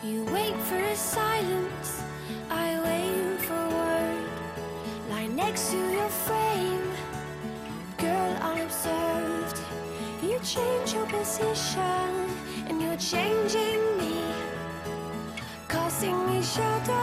You wait for a silence, I wait for a word. Lie next to your frame, girl unobserved. You change your position, and you're changing me, causing me shadows.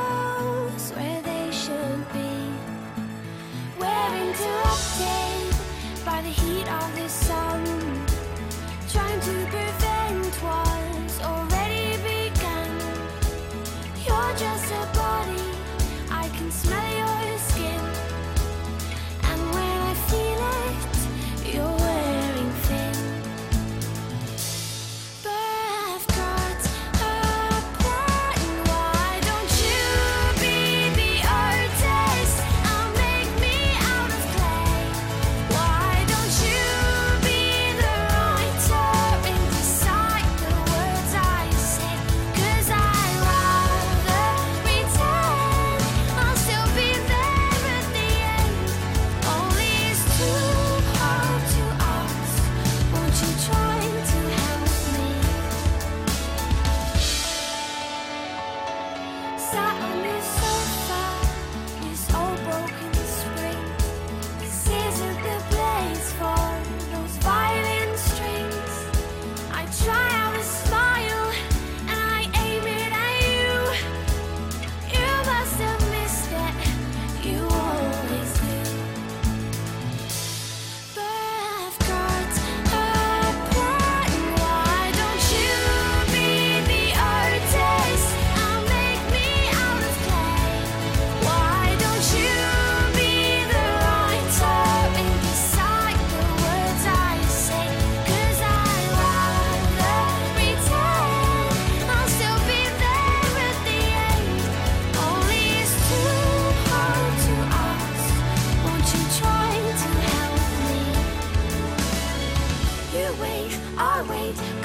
side.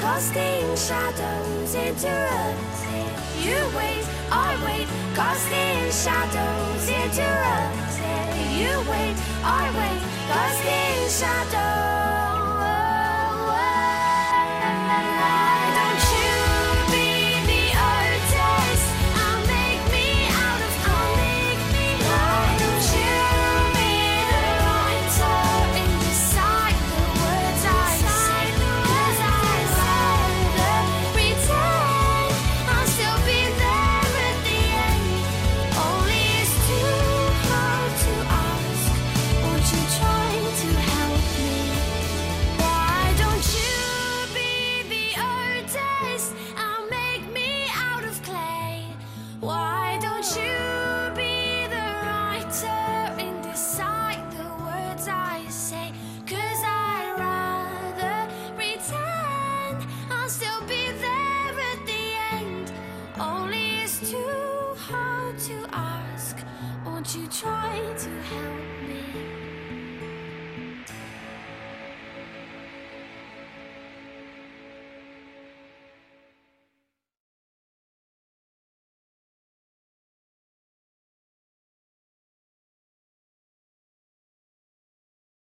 casting shadows into us. You wait, I wait, casting shadows into us. You wait, I wait, casting shadows. too hard to ask. Won't you try to help me?